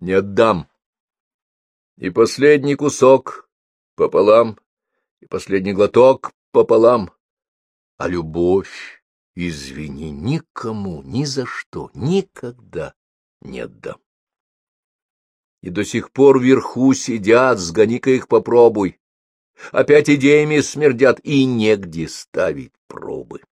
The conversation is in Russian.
не отдам. И последний кусок пополам, и последний глоток пополам. А любовь, извини, никому, ни за что, никогда не отдам. И до сих пор вверху сидят, сгони-ка их попробуй. Опять идеями смердят, и негде ставить пробы.